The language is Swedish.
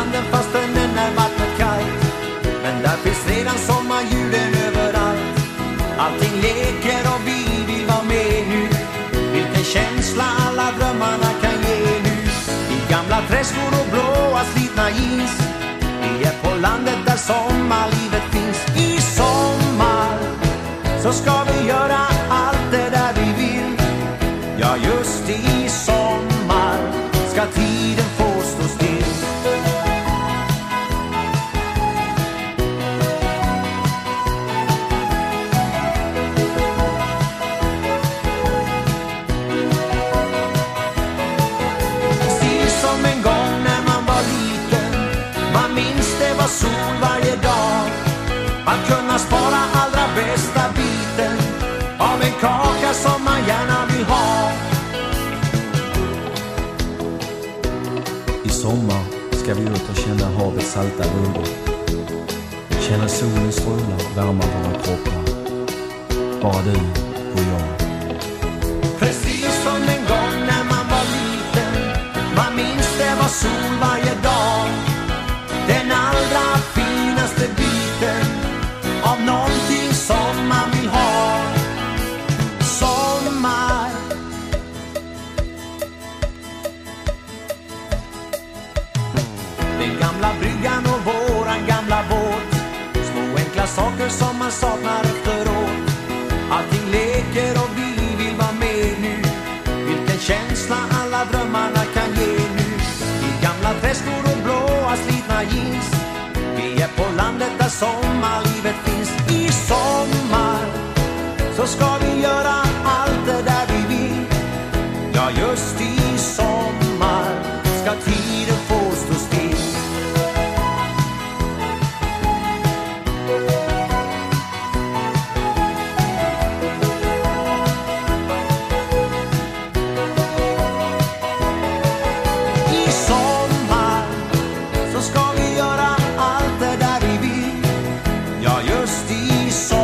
stranden fastän den är vattnet kallt. Men där finns redan sommarljuden överallt. Allting leker och vi vill vara med nu. Vilken känsla alla drömmarna kan ge nu. I gamla träskor och blåa slitna jeans. Vi är på landet där sommarlivet sol varje dag Att kunna spara allra bästa biten Av en kaka som man gärna vill ha I sommar ska vi ut och känna havets salta vågor. Känna solens strålar värma våra kroppar. Bara du och jag. Gamla bryggan och våran gamla båt. Små enkla saker som man saknar efteråt. Allting leker och vi vill vara med nu. Vilken känsla alla drömmarna kan ge nu. I gamla träskor och blåa slitna jeans. Vi är på landet där sommarlivet finns. I sommar så ska vi dusty song.